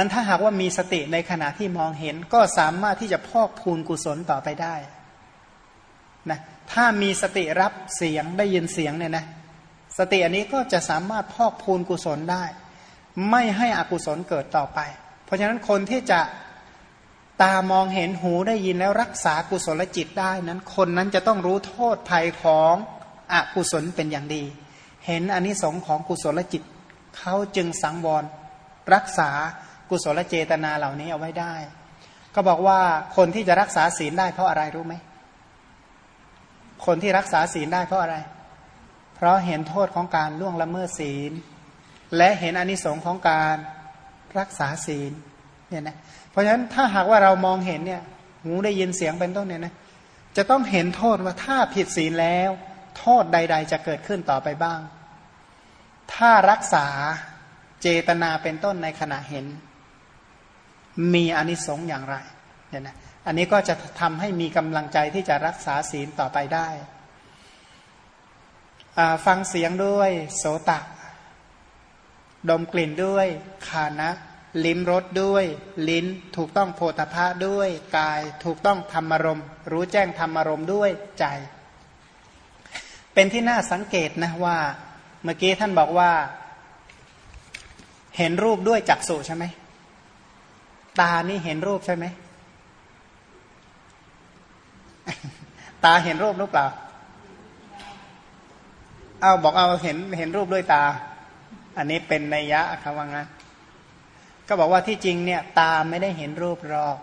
มันถ้าหากว่ามีสติในขณะที่มองเห็น ก็สามารถที่จะพอกพูนกุศลต่อไปได้นะถ้ามีสติรับเสียงได้ยินเสียงเนี่ยนะสติอันนี้ก็จะสามารถพอกพูนกุศลได้ ไม่ให้อกุศลเกิดต่อไป เพราะฉะนั้นคนที่จะตามองเห็นหูได้ยินแล้วรักษากุศลจิตได้นั้นคนนั้นจะต้องรู้โทษภัยของอกุศลเป็นอย่างดี เห็นอนนิสงส์ของกุศลจิต เขาจึงสังวรรักษา กุศลเจตนาเหล่านี้เอาไว้ได้ ก็บอกว่าคนที่จะรักษาศีลได้เพราะอะไรรู้ไหม คนที่รักษาศีลได้เพราะอะไร เพราะเห็นโทษของการล่วงละเมิดศีล และเห็นอนิสงค์ของการรักษาศีลเนี่ยนะเพราะฉะนั้นถ้าหากว่าเรามองเห็นเนี่ยหูได้ยินเสียงเป็นต้นเนี่ยนะจะต้องเห็นโทษว่าถ้าผิดศีลแล้ว โทษใด ๆ จะเกิดขึ้นต่อไปบ้าง ถ้ารักษาเจตนาเป็นต้นในขณะเห็น มีอนิสงส์อย่างไรเนี่ยนะอันนี้ก็จะทำให้มีกำลังใจที่จะรักษาศีลต่อไปได้ฟังเสียงด้วยโสตะ ดมกลิ่นด้วยคานะ ลิ้มรสด้วย ลิ้นถูกต้องโพธพะด้วย กายถูกต้องธรรมารมรู้แจ้งธรรมารมด้วยใจ เป็นที่น่าสังเกตนะว่า เมื่อกี้ท่านบอกว่า เห็นรูปด้วยจักษุใช่ไหม ตานี่เห็นรูปใช่ไหม ตาเห็นรูปหรือเปล่า เอาบอกเอาเห็นเห็นรูปด้วยตา อันนี้เป็นนัยยะคำว่างั้นก็บอกว่าที่จริงเนี่ยตาไม่ได้เห็นรูปหรอก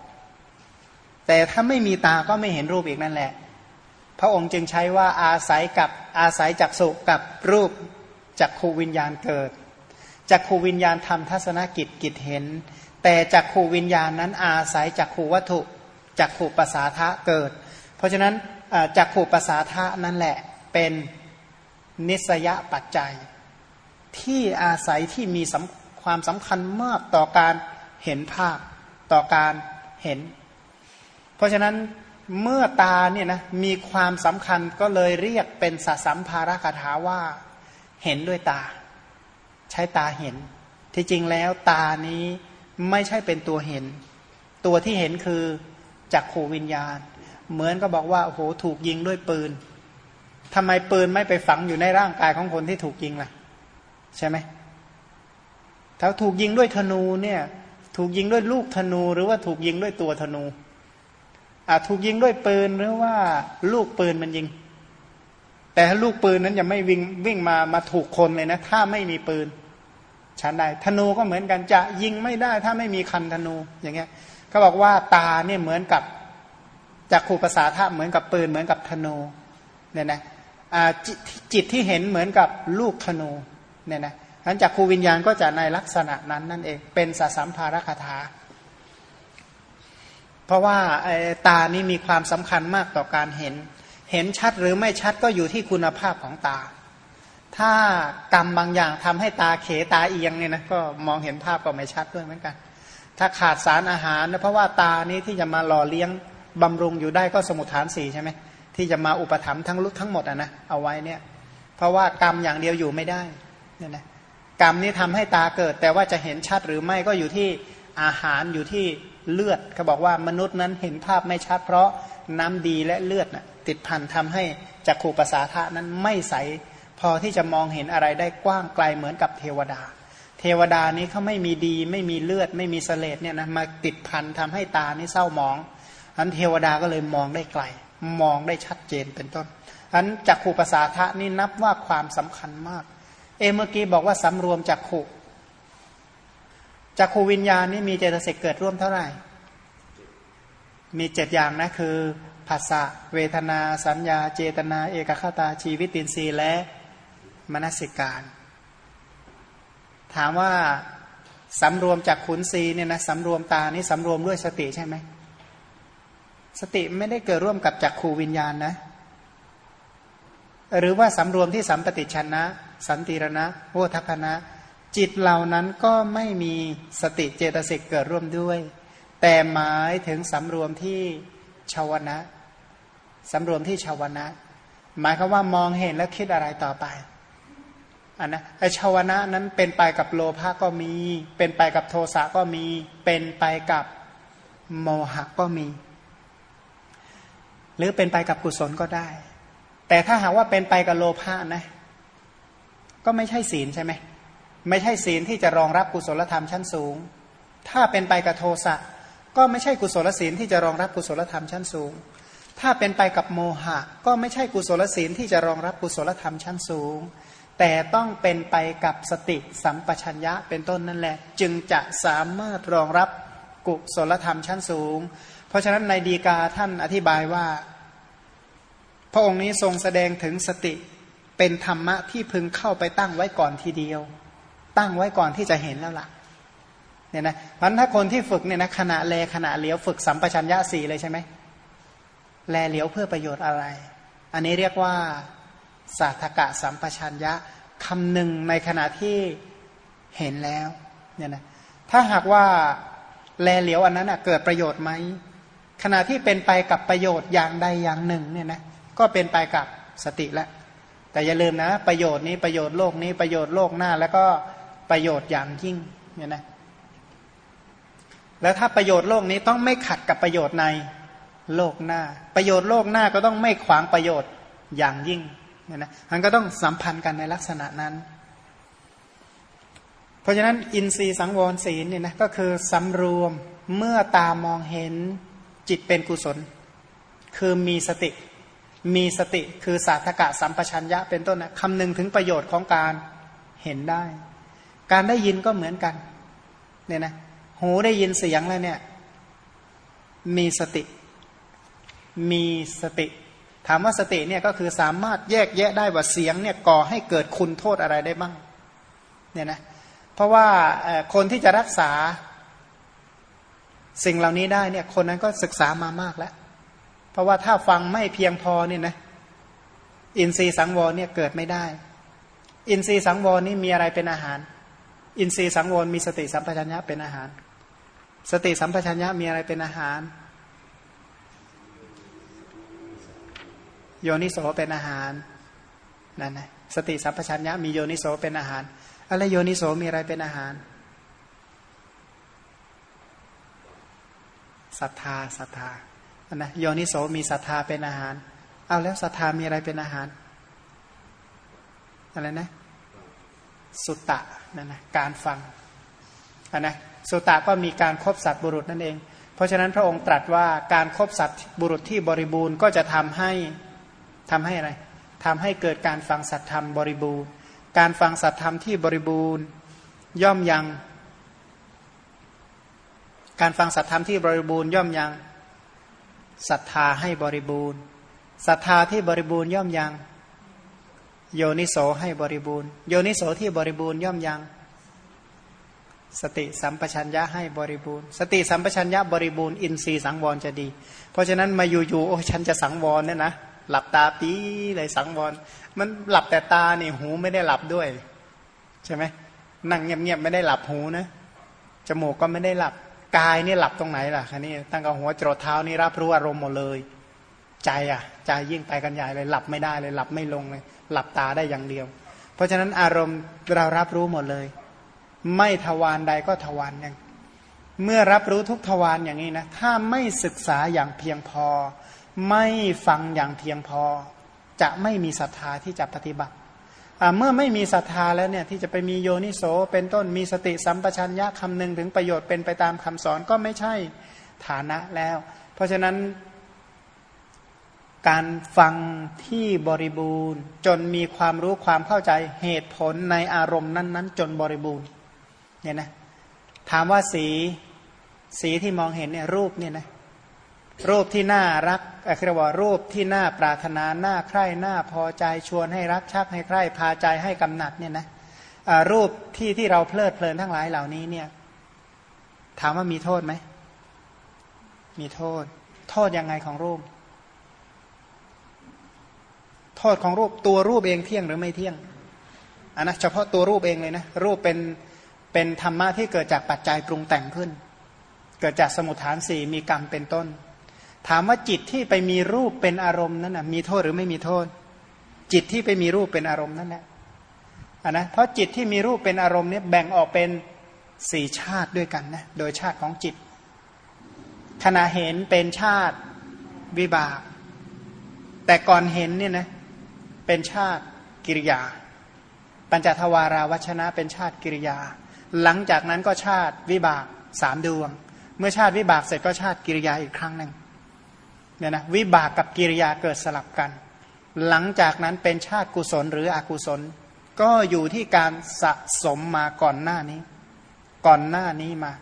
แต่ถ้าไม่มีตาก็ไม่เห็นรูปอีกนั่นแหละ พระองค์จึงใช้ว่าอาศัยกับอาศัยจักสุกับรูปจักขูวิญญาณเกิด จักขูวิญญาณทำทัศนกิจกิจเห็น แต่จักขูวิญญาณนั้นอาศัยจักขูวัตถุจักขูภาษาทะเกิด เพราะฉะนั้นจักขูภาษาทะนั่นแหละเป็นนิสยปัจจัย ที่อาศัยที่มีความสำคัญมากต่อการเห็นภาพต่อการเห็น เพราะฉะนั้นเมื่อตาเนี่ยนะมีความสำคัญก็เลยเรียกเป็นสัสัมภารคาถาว่าเห็นด้วยตา ใช้ตาเห็น ที่จริงแล้วตานี้ไม่ใช่เป็นตัวเห็น ตัวที่เห็นคือจักขูวิญญาณ เหมือนก็บอกว่าโอ้โหถูกยิงด้วยปืนทำไมปืนไม่ไปฝังอยู่ในร่างกายของคนที่ถูกยิงล่ะ ใช่ไหมถ้าถูกยิงด้วยธนูเนี่ย ถูกยิงด้วยลูกธนู หรือว่าถูกยิงด้วยตัวธนูอาจถูกยิงด้วยปืนหรือว่าลูกปืนมันยิง แต่ลูกปืนนั้นจะไม่วิ่งวิ่งมามาถูกคนเลยนะ ถ้าไม่มีปืนฉันได้ธนูก็เหมือนกันจะยิงไม่ได้ ถ้าไม่มีคันธนูอย่างเงี้ยเขาบอกว่าตาเนี่ยเหมือนกับจากขูภาษาธาเหมือนกับปืนเหมือนกับธนูเนี่ยนะจจิตที่เห็นเหมือนกับลูกธนูเนี่ยนะหลังจากครูวิญญาณก็จะในลักษณะนั้นนั่นเองเป็นสสัมภารคาถา เพราะว่าตานี้มีความสำคัญมากต่อการเห็น เห็นชัดหรือไม่ชัดก็อยู่ที่คุณภาพของตา ถ้ากรรมบางอย่างทำให้ตาเขตาเอียงเนี่ยนะก็มองเห็นภาพก็ไม่ชัดด้วยเหมือนกัน ถ้าขาดสารอาหารนะเพราะว่าตานี้ที่จะมาหล่อเลี้ยงบำรุงอยู่ได้ก็สมุทฐานสี่ใช่ไหมที่จะมาอุปถัมภ์ทั้งลุทั้งหมดอะนะเอาไว้เนี่ย เพราะว่ากรรมอย่างเดียวอยู่ไม่ได้เนี่ยนะกรรมนี้ทำให้ตาเกิด แต่ว่าจะเห็นชัดหรือไม่ก็อยู่ที่อาหารอยู่ที่เลือดเขาบอกว่ามนุษย์นั้นเห็นภาพไม่ชัด เพราะน้ำดีและเลือดนะ ติดพันทำให้จักขูภาษาธานั้นไม่ใส พอที่จะมองเห็นอะไรได้กว้างไกลเหมือนกับเทวดา เทวดานี้เขาไม่มีดี ไม่มีเลือด ไม่มีเสลดเนี่ยนะมาติดพันทำให้ตานี่เศร้ามองอันเทวดาก็เลยมองได้ไกล มองได้ชัดเจนเป็นต้นอันจักขูภาษาทะนี่นับว่าความสำคัญมาก เอเมื่อกี้บอกว่าสำรวมจักขูจักขูวิญญาณนี่มีเจตสิกเกิดร่วมเท่าไหร่ มีเจ็ดอย่างนะคือ ภาษาเวทนา สัญญา เจตนา เอกคตาชีวิตินทรีย์และมนสิการ ถามว่าสำรวมจากขุนศีเนี่ยนะสำรวมตานี่สำรวมด้วยสติใช่ไหมสติไม่ได้เกิดร่วมกับจักขูวิญญาณนะ หรือว่าสำรวมที่สัมปติชนะ สันติรณะโวทัพนะ จิตเหล่านั้นก็ไม่มีสติเจตสิกเกิดร่วมด้วย แต่หมายถึงสำรวมที่ ชาวนะสำรวมที่ชาวนะ หมายคือว่ามองเห็นแล้วคิดอะไรต่อไปอันนะไอชาวนะนั้นเป็นไปกับโลภะก็มี เป็นไปกับโทสะก็มี เป็นไปกับโมหะก็มี หรือเป็นไปกับกุศลก็ได้ แต่ถ้าหากว่าเป็นไปกับโลภะนะ ก็ไม่ใช่ศีลใช่ไหมไม่ใช่ศีลที่จะรองรับกุศลธรรมชั้นสูง ถ้าเป็นไปกับโทสะ ก็ไม่ใช่กุศลศีลที่จะรองรับกุศลธรรมชั้นสูง ถ้าเป็นไปกับโมหะ ก็ไม่ใช่กุศลศีลที่จะรองรับกุศลธรรมชั้นสูง แต่ต้องเป็นไปกับสติสัมปชัญญะเป็นต้นนั่นแหละ จึงจะสามารถรองรับกุศลธรรมชั้นสูง เพราะฉะนั้นในดีกาท่านอธิบายว่า พระองค์นี้ทรงแสดงถึงสติเป็นธรรมะที่พึงเข้าไปตั้งไว้ก่อนทีเดียว ตั้งไว้ก่อนที่จะเห็นแล้วล่ะ เนี่ยนะเพราะถ้าคนที่ฝึกเนี่ยนะขณะแลขณะเหลียวฝึกสัมปชัญญะสี่เลยใช่ไหมแลเหลียวเพื่อประโยชน์อะไร อันนี้เรียกว่าสาธกะสัมปชัญญะคำหนึ่งในขณะที่เห็นแล้วเนี่ยนะถ้าหากว่าแลเหลียวอันนั้นเกิดประโยชน์ไหมขณะที่เป็นไปกับประโยชน์อย่างใดอย่างหนึ่งเนี่ยนะก็เป็นไปกับสติแล้วแต่อย่าลืมนะ ประโยชน์นี้ประโยชน์โลกนี้ประโยชน์โลกหน้า แล้วก็ประโยชน์อย่างยิ่งเนี่ยนะ แล้วถ้าประโยชน์โลกนี้ต้องไม่ขัดกับประโยชน์ในโลกหน้า ประโยชน์โลกหน้าก็ต้องไม่ขวางประโยชน์อย่างยิ่งเนี่ยนะมันก็ต้องสัมพันธ์กันในลักษณะนั้น เพราะฉะนั้นอินทรีย์สังวรศีลเนี่ยนะก็คือสำรวมเมื่อตามองเห็นจิตเป็นกุศล คือมีสติ มีสติคือสาธกะสัมปชัญญะเป็นต้นนะคำนึงถึงประโยชน์ของการเห็นได้ การได้ยินก็เหมือนกันเนี่ยนะ หูได้ยินเสียงแล้วเนี่ย มีสติ มีสติ ถามว่าสติเนี่ยก็คือสามารถแยกแยะได้ว่าเสียงเนี่ยก่อให้เกิดคุณโทษอะไรได้บ้าง เนี่ยนะ เพราะว่าคนที่จะรักษาสิ่งเหล่านี้ได้เนี่ย คนนั้นก็ศึกษามามากแล้ว เพราะว่าถ้าฟังไม่เพียงพอเนี่ยนะ อินทรีย์สังวรเนี่ยเกิดไม่ได้ อินทรีย์สังวรนี่มีอะไรเป็นอาหาร อินทรีย์สังวรมีสติสัมปชัญญะเป็นอาหาร สติสัมปชัญญะมีอะไรเป็นอาหาร โยนิโสเป็นอาหารนั่นนะสติสัมปชัญญะมีโยนิโสเป็นอาหารอะไรโยนิโสมีอะไรเป็นอาหารศรัทธาศรัทธานะโยนิโสมีศรัทธาเป็นอาหาร เอาแล้วศรัทธามีอะไรเป็นอาหารอะไรนะ สุตตะนั่นนะการฟังอันนะ สุตะก็มีการครบสัตว์บุรุษนั่นเอง เพราะฉะนั้นพระองค์ตรัสว่าการครบสัตว์บุรุษที่บริบูรณ์ก็จะทำให้ทำให้อะไรทำให้เกิดการฟังสัตธรรมบริบูรณ์ การฟังสัตธรรมที่บริบูรณ์ ย่อมยัง การฟังสัตธรรมที่บริบูรณ์ย่อมยังศรัทธาให้บริบูรณ์ศรัทธาที่บริบูรณ์ย่อมยัง โยนิโสให้บริบูรณ์ โยนิโสที่บริบูรณ์ย่อมยัง สติสัมปชัญญะให้บริบูรณ์ สติสัมปชัญญะบริบูรณ์อินทรีย์สังวรจะดี เพราะฉะนั้นมาอยู่ๆโอ้ฉันจะสังวรเนี่ยนะหลับตาปีเลยสังวร มันหลับแต่ตาเนี่ยหูไม่ได้หลับด้วยใช่ไหมนั่งเงียบๆไม่ได้หลับหูนะจมูกก็ไม่ได้หลับกายนี่หลับตรงไหนล่ะคันนี้ตั้งแต่หัวจรดเท้านี่รับรู้อารมณ์หมดเลย ใจอะใจยิ่งไปกันใหญ่เลยหลับไม่ได้เลยหลับไม่ลงเลย หลับตาได้อย่างเดียว เพราะฉะนั้นอารมณ์เรารับรู้หมดเลย ไม่ทวารใดก็ทวารหนึ่ง เมื่อรับรู้ทุกทวารอย่างนี้นะ ถ้าไม่ศึกษาอย่างเพียงพอ ไม่ฟังอย่างเพียงพอ จะไม่มีศรัทธาที่จะปฏิบัติเมื่อไม่มีศรัทธาแล้วเนี่ยที่จะไปมีโยนิโสเป็นต้นมีสติสัมปชัญญะคำนึงถึงประโยชน์เป็นไปตามคำสอนก็ไม่ใช่ฐานะแล้ว เพราะฉะนั้นการฟังที่บริบูรณ์ จนมีความรู้ความเข้าใจเหตุผลในอารมณ์นั้น ๆ จนบริบูรณ์ เนี่ยนะถามว่าสีสีที่มองเห็นเนี่ยรูปเนี่ยนะรูปที่น่ารักอะไรว่ารูปที่น่าปรารถนาน่าใคร่น่าพอใจชวนให้รักชักให้ใคร่พาใจให้กำหนัดเนี่ยนะรูปที่ที่เราเพลิดเพลินทั้งหลายเหล่านี้เนี่ย ถามว่ามีโทษไหมมีโทษ โทษยังไงของรูป โทษของรูปตัวรูปเองเที่ยงหรือไม่เที่ยงอันนะเฉพาะตัวรูปเองเลยนะรูปเป็น เป็นธรรมะที่เกิดจากปัจจัยปรุงแต่งขึ้น เกิดจากสมุทฐานสี่มีกรรมเป็นต้น ถามว่าจิตที่ไปมีรูปเป็นอารมณ์นั้นนะมีโทษหรือไม่มีโทษ จิตที่ไปมีรูปเป็นอารมณ์นั่นแหละนนะเพราะจิตที่มีรูปเป็นอารมณ์เนี่ยแบ่งออกเป็นสี่ชาติด้วยกันนะโดยชาติของจิต ขณะเห็นเป็นชาติวิบาก แต่ก่อนเห็นเนี่ยนะเป็นชาติกิริยา ปัญจทวาราวัชนะเป็นชาติกิริยา หลังจากนั้นก็ชาติวิบากสามดวง เมื่อชาติวิบากเสร็จก็ชาติกิริยาอีกครั้งหนึ่งเนี่ยนะวิบากกับกิริยาเกิดสลับกัน หลังจากนั้นเป็นชาติกุศลหรืออกุศล ก็อยู่ที่การสะสมมาก่อนหน้านี้ ก่อนหน้านี้มา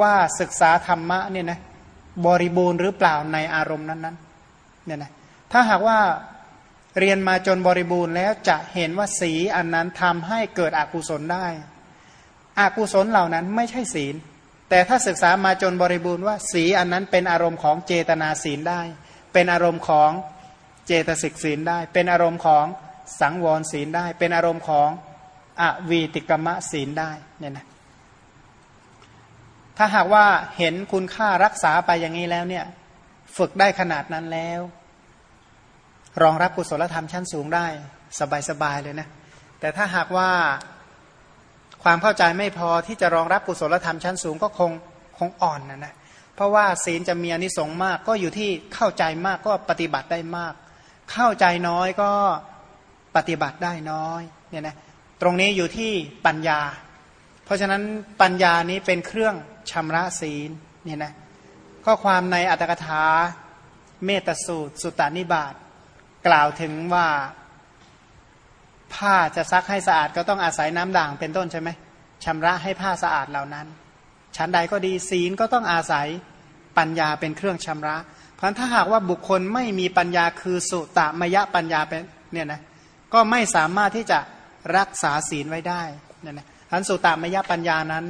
ว่าศึกษาธรรมะเนี่ยนะบริบูรณ์หรือเปล่าในอารมณ์นั้นๆเนี่ยนะถ้าหากว่าเรียนมาจนบริบูรณ์แล้วจะเห็นว่าสีอันนั้นทำให้เกิดอกุศลได้ อากุศลเหล่านั้นไม่ใช่ศีล แต่ถ้าศึกษามาจนบริบูรณ์ว่า สีอันนั้นเป็นอารมณ์ของเจตนาศีลได้ เป็นอารมณ์ของเจตสิกศีลได้ เป็นอารมณ์ของสังวรศีลได้ เป็นอารมณ์ของอวีติกมะศีลได้เนี่ยนะถ้าหากว่าเห็นคุณค่ารักษาไปอย่างนี้แล้วเนี่ยฝึกได้ขนาดนั้นแล้ว รองรับกุศลธรรมชั้นสูงได้ สบายๆเลยนะ แต่ถ้าหากว่า ความเข้าใจไม่พอที่จะรองรับกุศลธรรมชั้นสูงก็คงคงอ่อนนะนะเพราะว่าศีลจะมีอนิสงส์มากก็อยู่ที่เข้าใจมากก็ปฏิบัติได้มาก เข้าใจน้อยก็ปฏิบัติได้น้อยเนี่ยนะตรงนี้อยู่ที่ปัญญา เพราะฉะนั้นปัญญานี้เป็นเครื่องชำระศีลเนี่ยนะข้อความในอัตถกถาเมตสูตร สุตานิบาตกล่าวถึงว่า ผ้าจะซักให้สะอาดก็ต้องอาศัยน้ำด่างเป็นต้นใช่ไหมชำระให้ผ้าสะอาดเหล่านั้น ชั้นใดก็ดีศีลก็ต้องอาศัยปัญญาเป็นเครื่องชำระ เพราะถ้าหากว่าบุคคลไม่มีปัญญาคือสุตตมยปัญญาเป็นเนี่ยนะก็ไม่สามารถที่จะรักษาศีลไว้ได้เนี่ยนะทันสุตตมยปัญญานั้น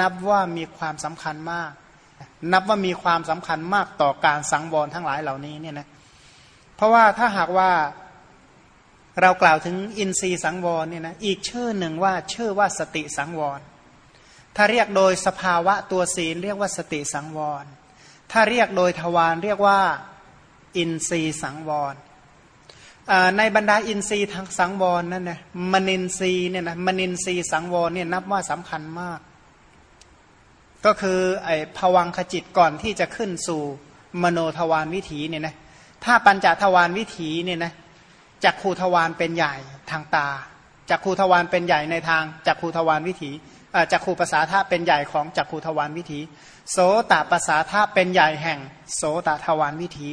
นับว่ามีความสำคัญมาก นับว่ามีความสำคัญมากต่อการสังวรทั้งหลายเหล่านี้เนี่ยนะเพราะว่าถ้าหากว่า เรากล่าวถึงอินทรีย์สังวรเนี่ยนะอีกชื่อหนึ่งว่าชื่อว่าสติสังวร ถ้าเรียกโดยสภาวะตัวศีลเรียกว่าสติสังวร ถ้าเรียกโดยทวารเรียกว่าอินทรีย์สังวรในบรรดาอินทรีย์ทางสังวรนั่นนะมนินทรีย์เนี่ยนะมนินทรีย์สังวรเนี่ยนับว่าสำคัญมาก ก็คือไอ้ภวังขจิตก่อนที่จะขึ้นสู่มโนทวารวิถีเนี่ยนะถ้าปัญจทวารวิถีเนี่ยนะ จักขูทวารเป็นใหญ่ทางตาจักขูทวารเป็นใหญ่ในทางจักขูทวารวิถีจักขูภาษาธาเป็นใหญ่ของจักขูทวารวิถี โสตภาษาธาเป็นใหญ่แห่ง โสตทวารวิถี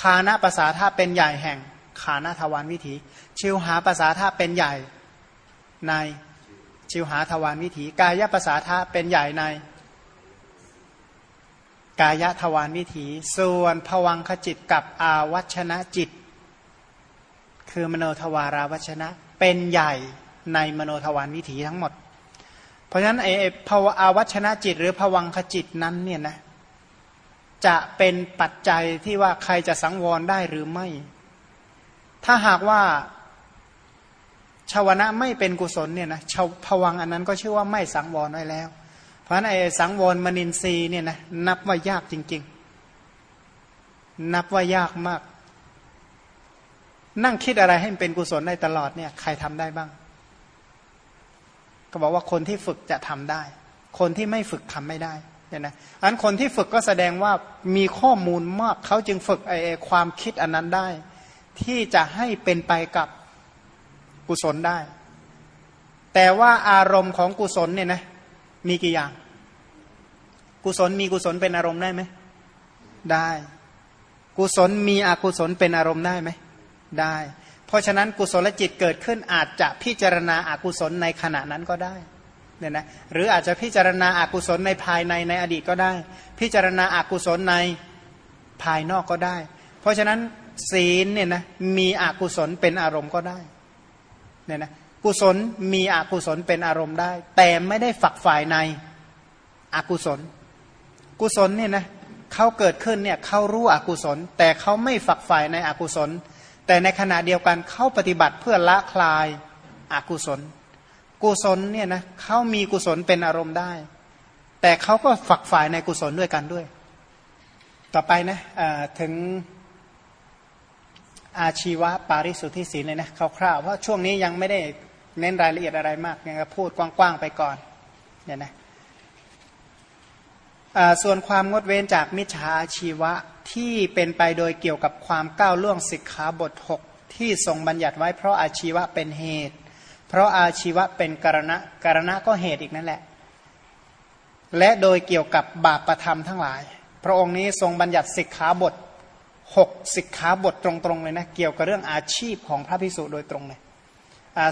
คานะภาษาธาเป็นใหญ่แห่ง คานะทวารวิถี ชิวหาภาษาธาเป็นใหญ่ในชิวหาทวารวิถี กายภาษาธาเป็นใหญ่ใน กายทวารวิถี ส่วนผวังขจิตกับอาวัชนะจิต คือมโนทวาราวัชนะ เป็นใหญ่ในมโนทวารวิถีทั้งหมด เพราะฉะนั้นไอ้ภาวอาวัชนะจิต หรือผวังขจิตนั้นเนี่ยนะจะเป็นปัจจัยที่ว่าใครจะสังวรได้หรือไม่ ถ้าหากว่าชาวนะไม่เป็นกุศลเนี่ยนะผวังอันนั้นก็ชื่อว่าไม่สังวรไว้แล้ว เพราะไอ้สังวรมนินทรีย์เนี่ยนะนับว่ายากจริง ๆ นับว่ายากมาก นั่งคิดอะไรให้มันเป็นกุศลได้ตลอดเนี่ยใครทำได้บ้าง ก็บอกว่าคนที่ฝึกจะทำได้ คนที่ไม่ฝึกทำไม่ได้เนี่ยนะอันคนที่ฝึกก็แสดงว่ามีข้อมูลมากเขาจึงฝึกไอ้ความคิดอันนั้นได้ ที่จะให้เป็นไปกับกุศลได้ แต่ว่าอารมณ์ของกุศลเนี่ยนะมีกี่อย่าง กุศลมีกุศลเป็นอารมณ์ได้ไหมได้ กุศลมีอกุศลเป็นอารมณ์ได้ไหม ได้ เพราะฉะนั้นกุศลจิตเกิดขึ้นอาจจะพิจารณาอากุศลในขณะนั้นก็ได้เนี่ยนะหรืออาจจะพิจารณาอากุศลในภายในในอดีตก็ได้ พิจารณาอากุศลในภายนอกก็ได้ เพราะฉะนั้นศีลเนี่ยนะมีอกุศลเป็นอารมณ์ก็ได้เนี่ยนะกุศลมีอกุศลเป็นอารมณ์ได้ แต่ไม่ได้ฝักฝ่ายในอกุศล กุศลเนี่ยนะเขาเกิดขึ้นเนี่ยเขารู้อกุศล แต่เขาไม่ฝักฝ่ายในอกุศล แต่ในขณะเดียวกันเขาปฏิบัติเพื่อละคลายอกุศล กุศลเนี่ยนะเขามีกุศลเป็นอารมณ์ได้ แต่เขาก็ฝักฝ่ายในกุศลด้วยกันด้วย ต่อไปนะถึงอาชีวะปาริสุทธิศีลเลยนะคร่าวๆเพราะช่วงนี้ยังไม่ได้เน้นรายละเอียดอะไรมากยังพูดกว้างๆไปก่อนเนี่ยนะส่วนความงดเว้นจากมิจฉาชีวะ ที่เป็นไปโดยเกี่ยวกับความก้าวล่วงสิกขาบท 6 ที่ทรงบัญญัติไว้เพราะอาชีวะเป็นเหตุ เพราะอาชีวะเป็นกรณะกรณะก็เหตุอีกนั่นแหละ และโดยเกี่ยวกับบาปประธรรมทั้งหลาย พระองค์นี้ทรงบัญญัติสิกขาบทหกสิกขาบทตรงๆเลยนะเกี่ยวกับเรื่องอาชีพของพระพิสุโดยตรงเลย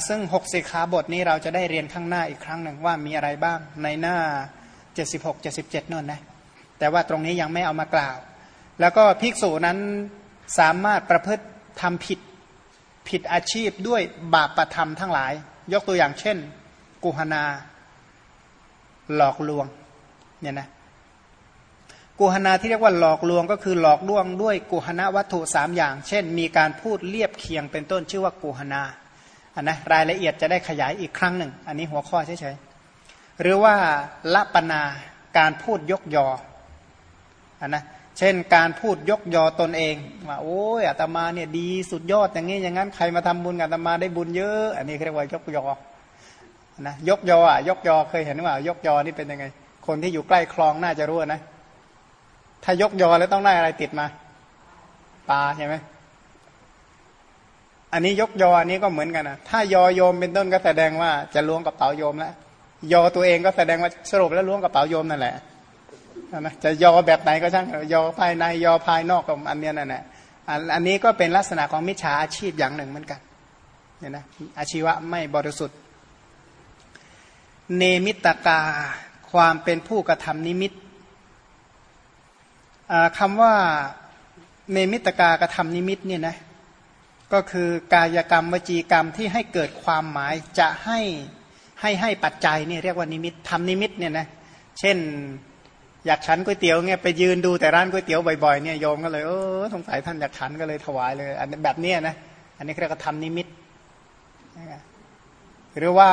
ซึ่งหกสิกขาบทนี้เราจะได้เรียนข้างหน้าอีกครั้งหนึ่งว่ามีอะไรบ้างในหน้า 76 77นั่นนะแต่ว่าตรงนี้ยังไม่เอามากล่าว แล้วก็ภิกษุนั้นสามารถประพฤติทำผิดผิดอาชีพด้วยบาปประธรรมทั้งหลาย ยกตัวอย่างเช่น กุหนา หลอกลวงเนี่ยนะกุหนาที่เรียกว่าหลอกลวงก็คือหลอกลวงด้วยกุหนาวัตถุสามอย่าง เช่น มีการพูดเรียบเคียงเป็นต้นชื่อว่ากุหนาอันนะรายละเอียดจะได้ขยายอีกครั้งหนึ่ง อันนี้หัวข้อเฉยๆหรือว่าละปนาการพูดยกยออันนะ เช่นการพูดยกยอตนเองว่าโอ้ยอาตมาเนี่ยดีสุดยอดอย่างนี้อย่างนั้นใครมาทำบุญกับอาตมาได้บุญเยอะ อันนี้เรียกว่ายกยอนะยกยออะยกยอเคยเห็นว่ายกยอนี่เป็นยังไง คนที่อยู่ใกล้คลองน่าจะรู้นะ ถ้ายกยอแล้วต้องได้อะไรติดมาปลาใช่ไหมอันนี้ยกยออันนี้ก็เหมือนกันนะถ้ายอโยมเป็นต้นก็แสดงว่าจะล้วงกระเป๋าโยมแล้วยอตัวเองก็แสดงว่าสรุปแล้วล้วงกระเป๋าโยมนั่นแหละ นะจะยอแบบไหนก็ช่างยอภายในยอภายนอกก็อันเนี้ยนั่นแหละอันนี้ก็เป็นลักษณะของมิจฉาอาชีพอย่างหนึ่งเหมือนกันเนี่ยนะอาชีวะไม่บริสุทธิ์ เนมิตกาความเป็นผู้กระทำนิมิตคำว่าเนมิตกากระทำนิมิตเนี่ยนะก็คือกายกรรมวจีกรรมที่ให้เกิดความหมายจะให้ให้ให้ปัจจัยนี่เรียกว่านิมิตทำนิมิตเนี่ยนะเช่น อยากฉันก๋วยเตี๋ยวเนี่ยไปยืนดูแต่ร้านก๋วยเตี๋ยวบ่อยๆเนี่ยโยมก็เลยเออสงสัยท่านอยากฉันก็เลยถวายเลยอันแบบเนี้ยนะอันนี้เรียกว่าทำนิมิตหรือว่า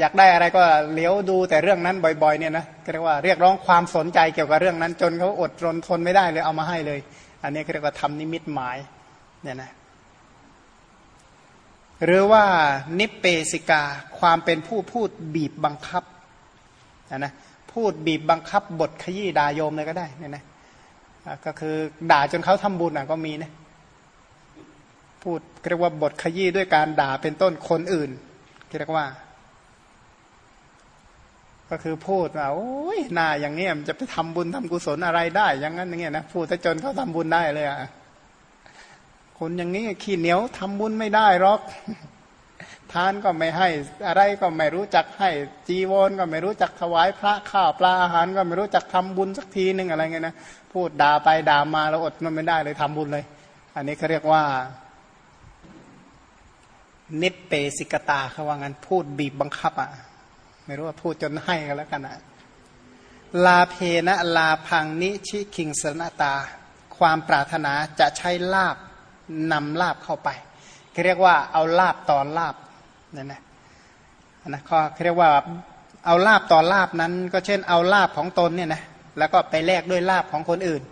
อยากได้อะไรก็เลี้ยวดูแต่เรื่องนั้นบ่อยๆเนี่ยนะเรียกว่าเรียกร้องความสนใจเกี่ยวกับเรื่องนั้น จนเขาอดทนทนไม่ได้เลยเอามาให้เลย อันนี้เรียกว่าทำนิมิตหมายเนี่ยนะหรือว่านิเปสิกาความเป็นผู้พูดบีบบังคับนะ พูดบีบบังคับบทขยี้ด่าโยมเลยก็ได้เนี่ยนะก็คือด่าจนเขาทำบุญอะก็มีนะพูดเรียกว่าบทขยี้ด้วยการด่าเป็นต้นคนอื่นเรียกว่า ก็คือพูดว่าโอ้ยหน้าอย่างนี้มันจะไปทำบุญทำกุศลอะไรได้ อย่างนั้นอย่างเงี้ยนะพูดถ้าจนเขาทำบุญได้เลยอะคนอย่างนี้ขี้เหนียวทำบุญไม่ได้หรอก ทานก็ไม่ให้ อะไรก็ไม่รู้จักให้ จีวรก็ไม่รู้จักถวายพระข้าวปลาอาหารก็ไม่รู้จักทำบุญสักทีหนึ่งอะไรเงี้ยนะพูดด่าไปด่ามาแล้วอดมันไม่ได้เลยทำบุญเลย อันนี้เขาเรียกว่า นิเปสิกตาเขาว่างั้นพูดบีบบังคับอะไม่รู้ว่าพูดจนให้กันแล้วกันอะลาเพนะลาพังนิชิคิงสนตา ความปรารถนาจะใช้ลาบนำลาบเข้าไปเรียกว่าเอาลาบตอนลาบ นั่นนะนะเขาเรียกว่าเอาลาบต่อลาบนั้น ก็เช่นเอาลาบของตนเนี่ยนะแล้วก็ไปแลกด้วยลาบของคนอื่น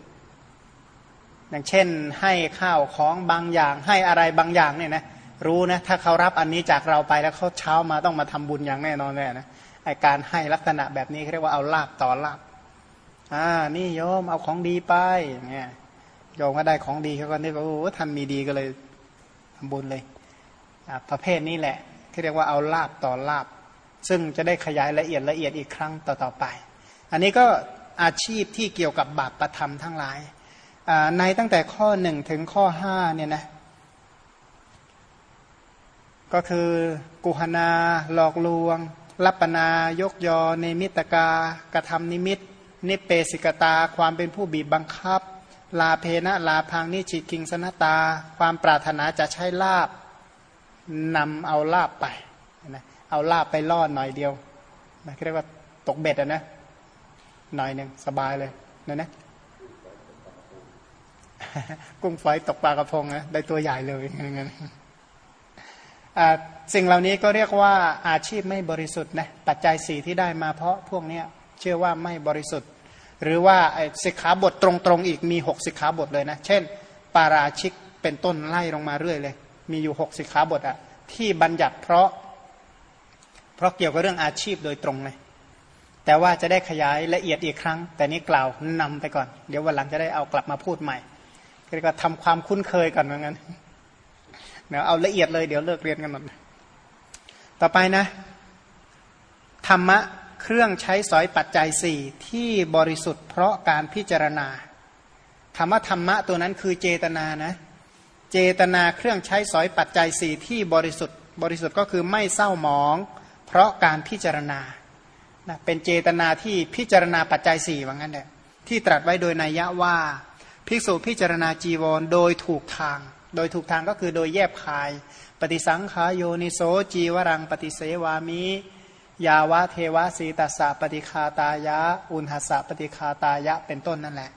อย่างเช่นให้ข้าวของบางอย่าง ให้อะไรบางอย่างเนี่ยนะรู้นะถ้าเขารับอันนี้จากเราไปแล้วเขาเช้ามาต้องมาทำบุญอย่างแน่นอนเลยนะไอการให้ลักษณะแบบนี้เรียกว่าเอาลาบต่อลาบอ่านี่โยมเอาของดีไปเงี้ยโยมก็ได้ของดีเขาก็นึกว่าโอ้ท่านมีดีก็เลยทำบุญเลยประเภทนี้แหละ ที่เรียกว่าเอาลาบต่อลาบ ซึ่งจะได้ขยายละเอียดละเอียดอีกครั้งต่อๆไป อันนี้ก็อาชีพที่เกี่ยวกับบาปประธรรมทั้งหลายในตั้งแต่ข้อหนึ่งถึงข้อห้าเนี่ยนะก็คือกุหนาหลอกลวง ลัปนายกยอเนมิตกากระทำนิมิต นิเปสิกตา ความเป็นผู้บีบบังคับ ลาเพนะลาพังนิจิกิงสนตา ความปรารถนาจะใช้ลาบ นำเอาลาบไปนะเอาลาบไปล่อหน่อยเดียวนะเรียกว่าตกเบ็ดอะนะหน่อยหนึ่งสบายเลยนะนะกุ้งฝอยตกปลากระพงนะได้ตัวใหญ่เลยอย่างเงี้ยสิ่งเหล่านี้ก็เรียกว่าอาชีพไม่บริสุทธิ์นะปัจจัยสี่ที่ได้มาเพราะพวกนี้เชื่อว่าไม่บริสุทธิ์ หรือว่าสิกขาบทตรงๆอีกมีหกสิกขาบทเลยนะ เช่น ปาราชิกเป็นต้นไล่ลงมาเรื่อยเลย มีอยู่หกสิกขาบทอะที่บัญญัติเพราะ เพราะเกี่ยวกับเรื่องอาชีพโดยตรงเลยแต่ว่าจะได้ขยายละเอียดอีกครั้ง แต่นี้กล่าวนำไปก่อน เดี๋ยววันหลังจะได้เอากลับมาพูดใหม่ก็ทำความคุ้นเคยก่อนเหมือนกันเดี๋ยวเอาละเอียดเลยเดี๋ยวเลิกเรียนกันหมดต่อไปนะ ธรรมะเครื่องใช้สอยปัจจัยสี่ที่บริสุทธิ์เพราะการพิจารณาคำว่าธรรมะตัวนั้นคือเจตนานะเจตนาเครื่องใช้สอยปัจจัยสี่ที่บริสุทธิ์ บริสุทธิ์ก็คือไม่เศร้าหมอง เพราะการพิจารณานะเป็นเจตนาที่พิจารณาปัจจัยสี่ว่างั้นแหละที่ตรัสไว้โดยนัยยะว่า ภิกษุพิจารณาจีวรโดยถูกทาง โดยถูกทางก็คือโดยแยบคาย ปฏิสังขาโยนิโสจีวรังปฏิเสวามิยาวะเทวะสีตัสสะปฏิคาตายะ อุณหสะปฏิคาตายะเป็นต้นนั่นแหละ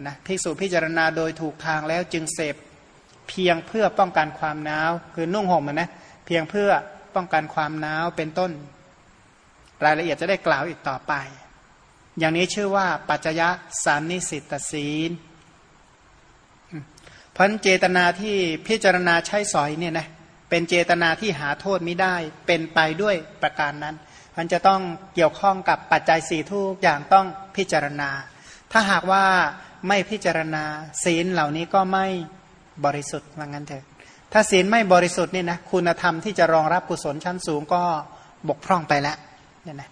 นะภิกษุพิจารณาโดยถูกทางแล้วจึงเสพ เพียงเพื่อป้องกันความหนาว คือนุ่งห่มนะเพียงเพื่อป้องกันความหนาวเป็นต้น รายละเอียดจะได้กล่าวอีกต่อไป อย่างนี้ชื่อว่าปัจจยะสานิสิตศีลพันเจตนาที่พิจารณาใช้สอยเนี่ยนะเป็นเจตนาที่หาโทษไม่ได้เป็นไปด้วยประการนั้นมันจะต้องเกี่ยวข้องกับปัจจัยสี่ทุกอย่างต้องพิจารณา ถ้าหากว่าไม่พิจารณาศีลเหล่านี้ก็ไม่ บริสุทธิ์ว่างั้นเถอะ ถ้าศีลไม่บริสุทธิ์นี่นะคุณธรรมที่จะรองรับกุศลชั้นสูงก็บกพร่องไปแล้วเนี่ยนะ